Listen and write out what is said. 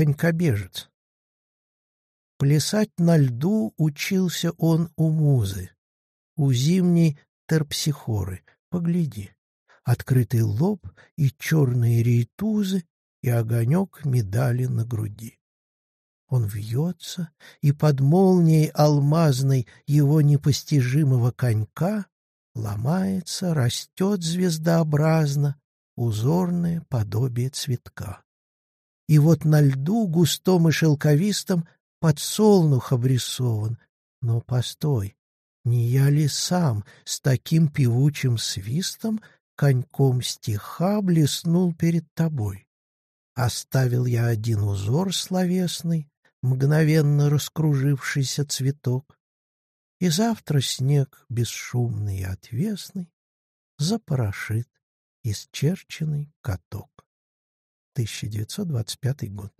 конькобежец. Плясать на льду учился он у музы, у зимней терпсихоры. Погляди, открытый лоб и черные рейтузы, и огонек медали на груди. Он вьется, и под молнией алмазной его непостижимого конька ломается, растет звездообразно узорное подобие цветка. И вот на льду густом и шелковистом подсолнух обрисован. Но постой, не я ли сам с таким певучим свистом коньком стиха блеснул перед тобой? Оставил я один узор словесный, мгновенно раскружившийся цветок, и завтра снег бесшумный и отвесный запорошит исчерченный каток. 1925 год.